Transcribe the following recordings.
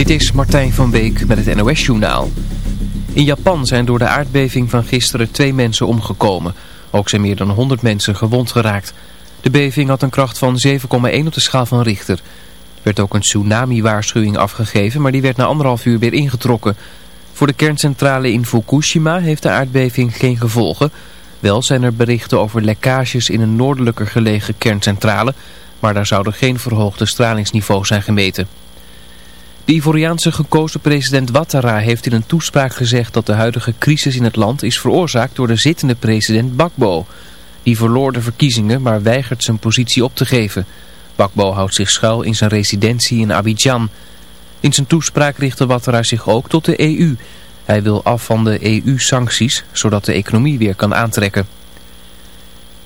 Dit is Martijn van Beek met het NOS-journaal. In Japan zijn door de aardbeving van gisteren twee mensen omgekomen. Ook zijn meer dan 100 mensen gewond geraakt. De beving had een kracht van 7,1 op de schaal van Richter. Er werd ook een tsunami-waarschuwing afgegeven, maar die werd na anderhalf uur weer ingetrokken. Voor de kerncentrale in Fukushima heeft de aardbeving geen gevolgen. Wel zijn er berichten over lekkages in een noordelijker gelegen kerncentrale... maar daar zouden geen verhoogde stralingsniveaus zijn gemeten. De Ivoriaanse gekozen president Ouattara heeft in een toespraak gezegd dat de huidige crisis in het land is veroorzaakt door de zittende president Bakbo. Die verloor de verkiezingen, maar weigert zijn positie op te geven. Bakbo houdt zich schuil in zijn residentie in Abidjan. In zijn toespraak richtte Ouattara zich ook tot de EU. Hij wil af van de EU-sancties, zodat de economie weer kan aantrekken.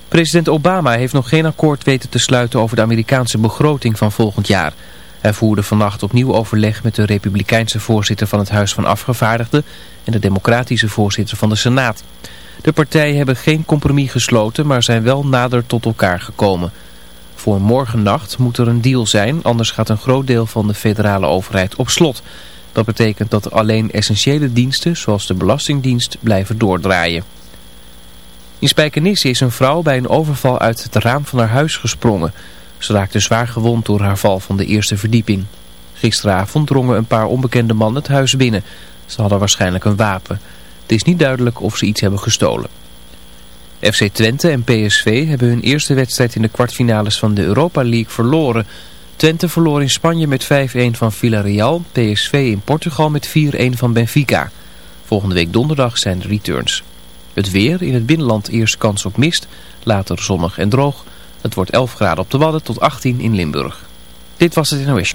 President Obama heeft nog geen akkoord weten te sluiten over de Amerikaanse begroting van volgend jaar... Hij voerde vannacht opnieuw overleg met de republikeinse voorzitter van het Huis van Afgevaardigden en de democratische voorzitter van de Senaat. De partijen hebben geen compromis gesloten, maar zijn wel nader tot elkaar gekomen. Voor morgennacht moet er een deal zijn, anders gaat een groot deel van de federale overheid op slot. Dat betekent dat alleen essentiële diensten, zoals de Belastingdienst, blijven doordraaien. In Spijkenisse is een vrouw bij een overval uit het raam van haar huis gesprongen. Ze raakte zwaar gewond door haar val van de eerste verdieping. Gisteravond drongen een paar onbekende mannen het huis binnen. Ze hadden waarschijnlijk een wapen. Het is niet duidelijk of ze iets hebben gestolen. FC Twente en PSV hebben hun eerste wedstrijd in de kwartfinales van de Europa League verloren. Twente verloor in Spanje met 5-1 van Villarreal, PSV in Portugal met 4-1 van Benfica. Volgende week donderdag zijn de returns. Het weer, in het binnenland eerst kans op mist, later zonnig en droog. Het wordt 11 graden op de Wadden tot 18 in Limburg. Dit was het NOS.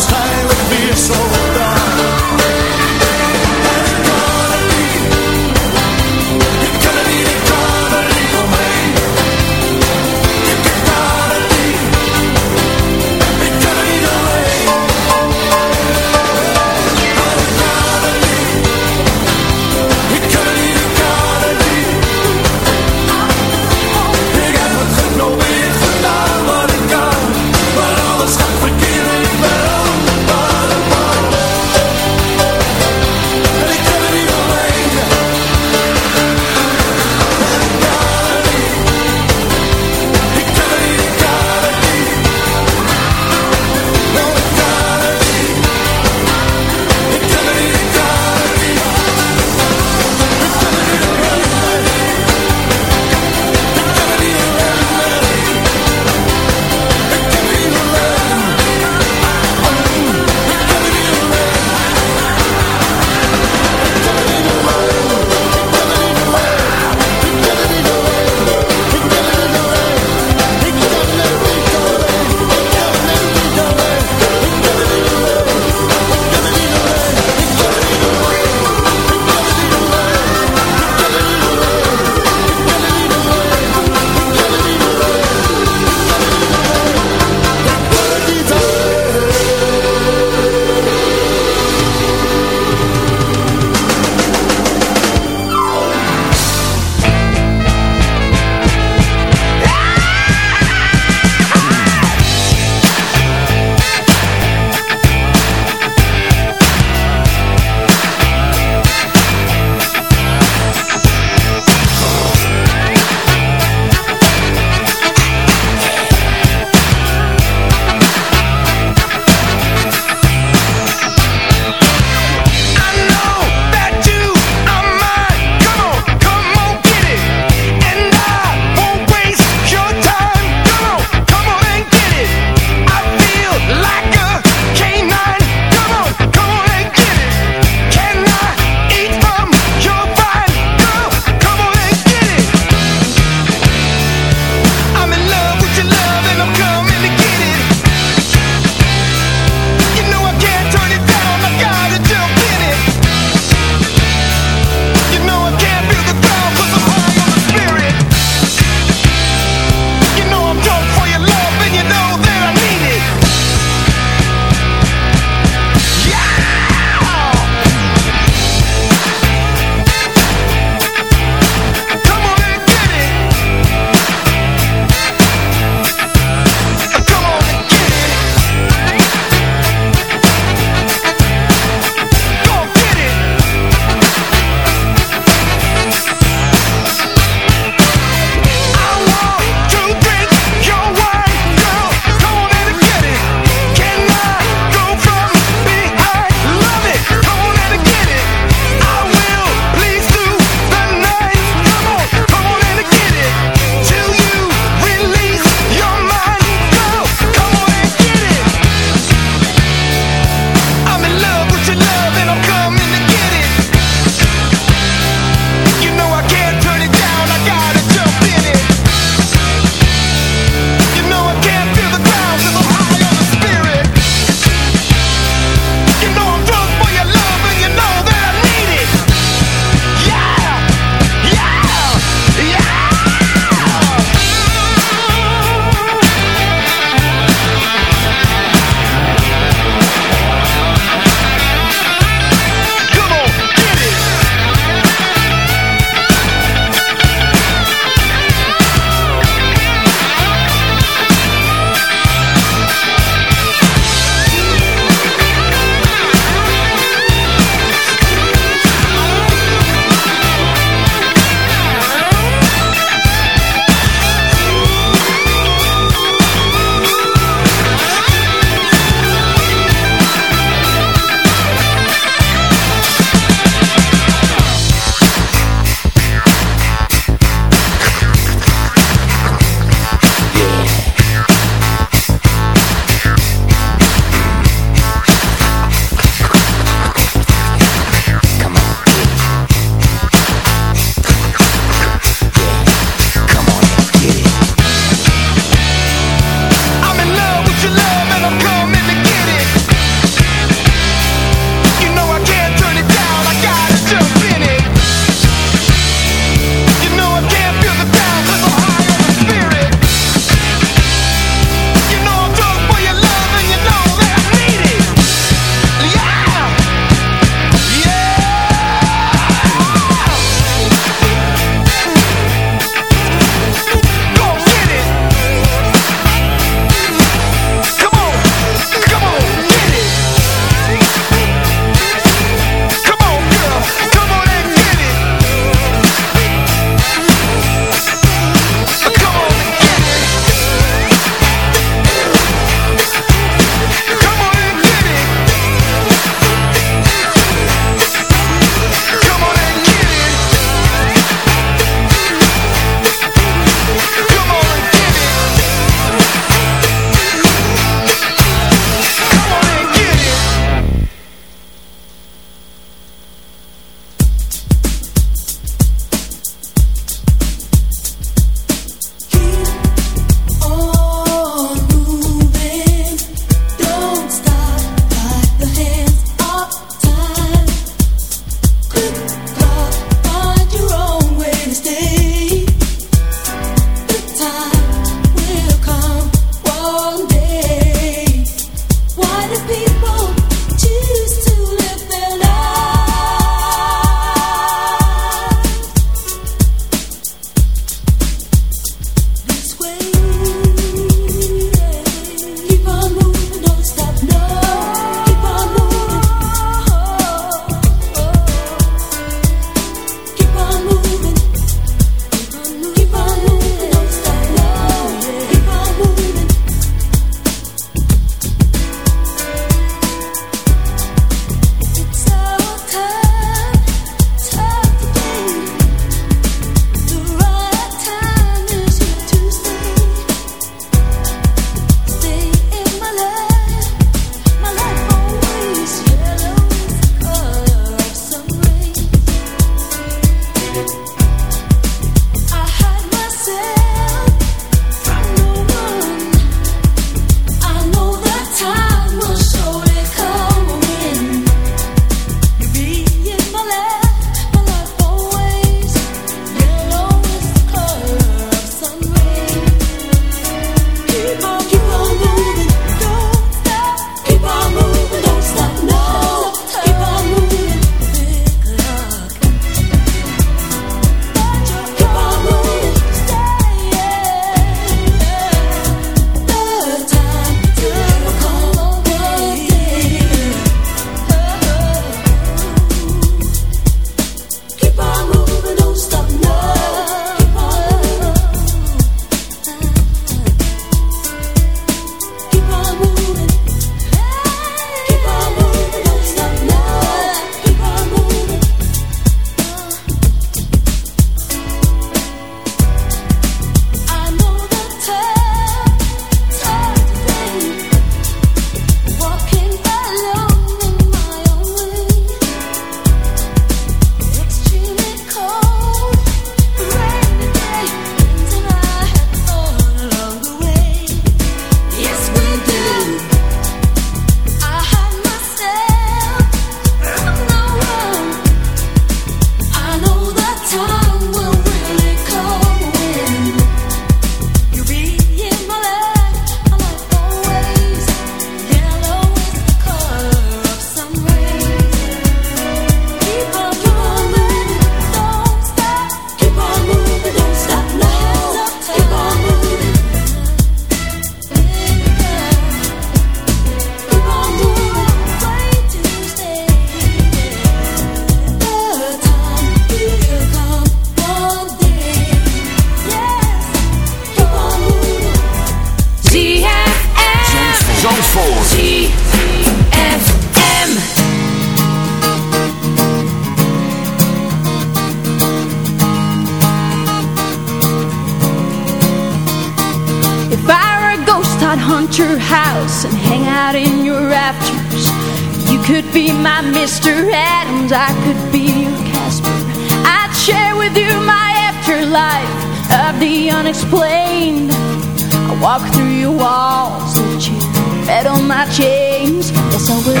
walk through your walls that you fed on my chains. Yes, I will.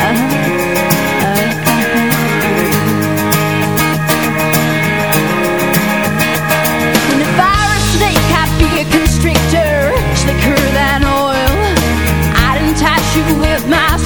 Uh And if I were a snake, I'd be a constrictor, slicker than oil. I'd entice you with my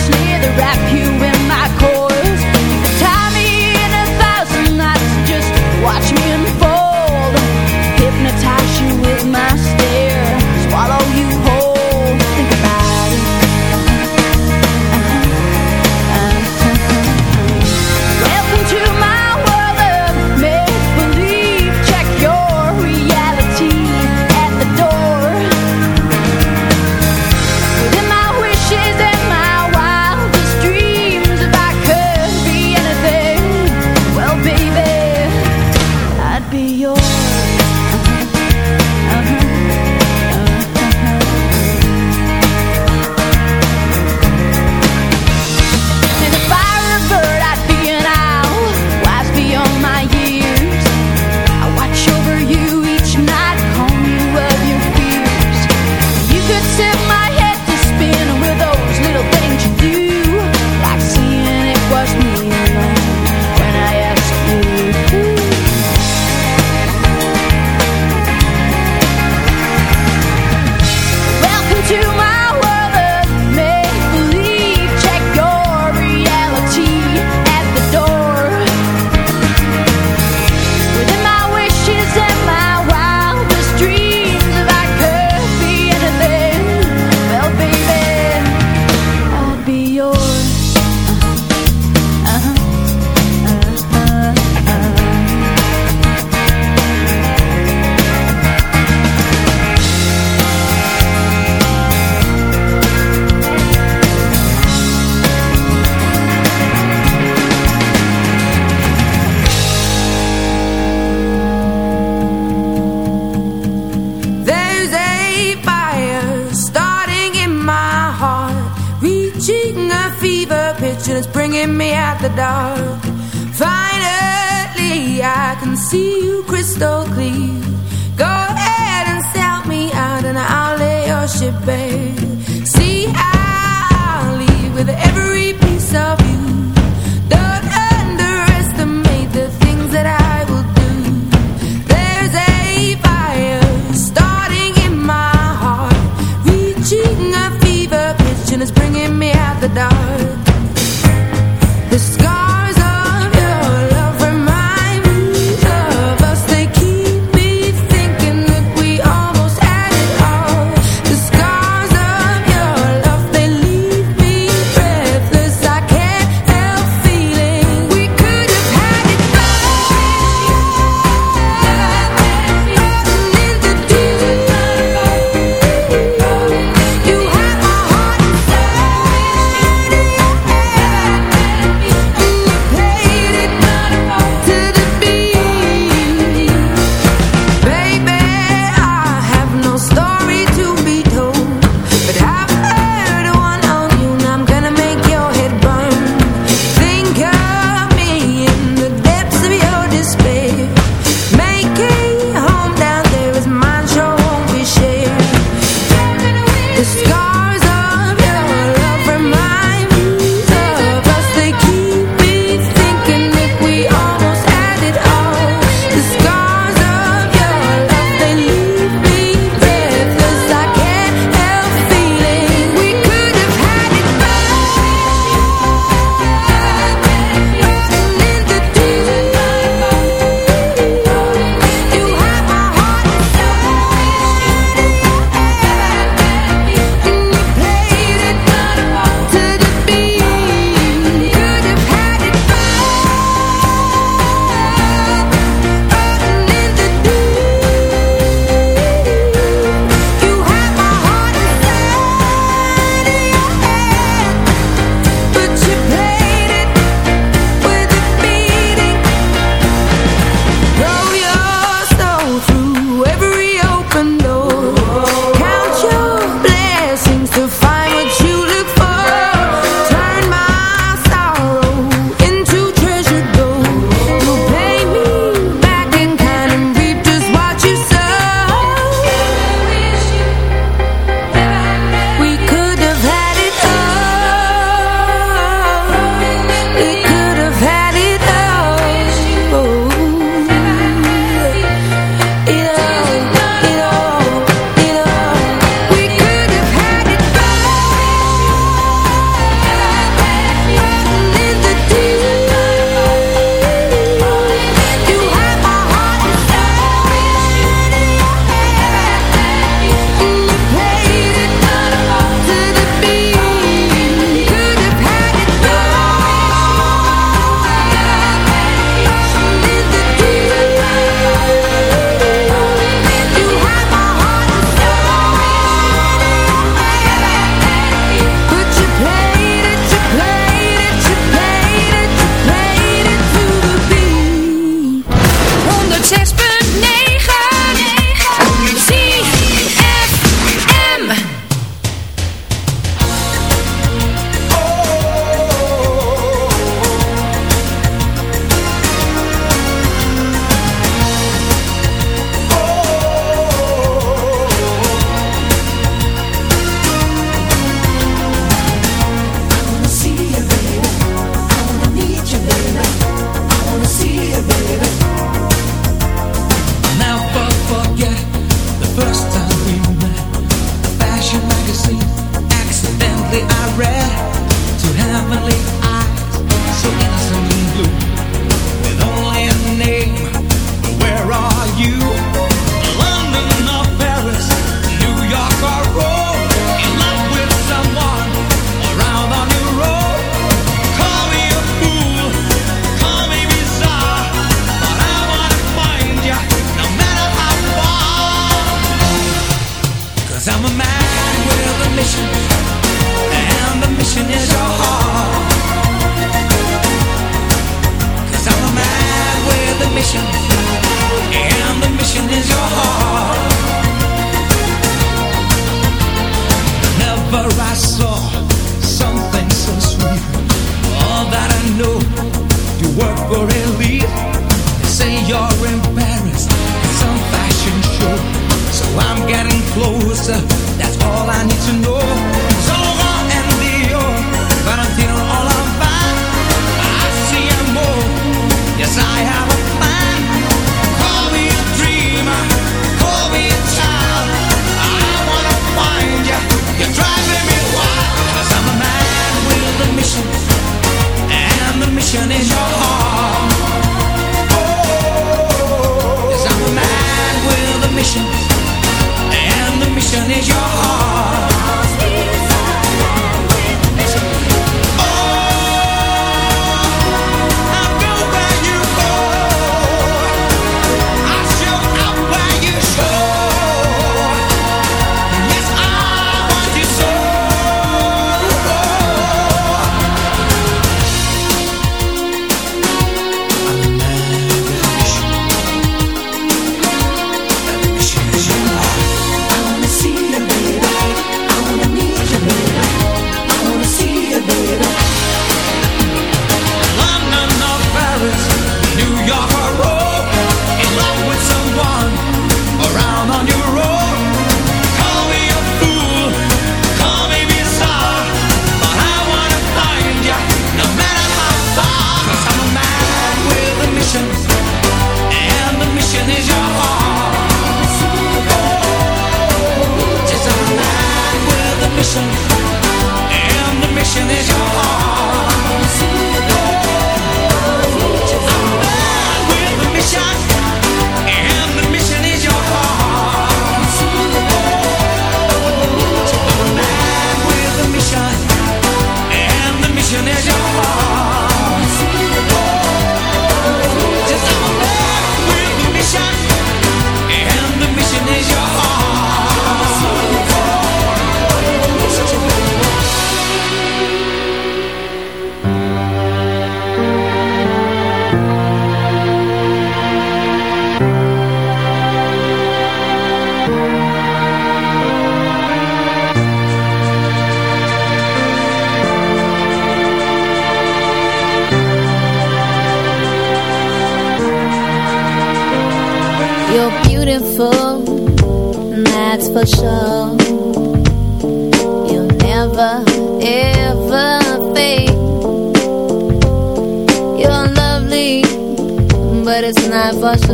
if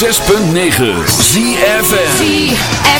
106.9 ZFM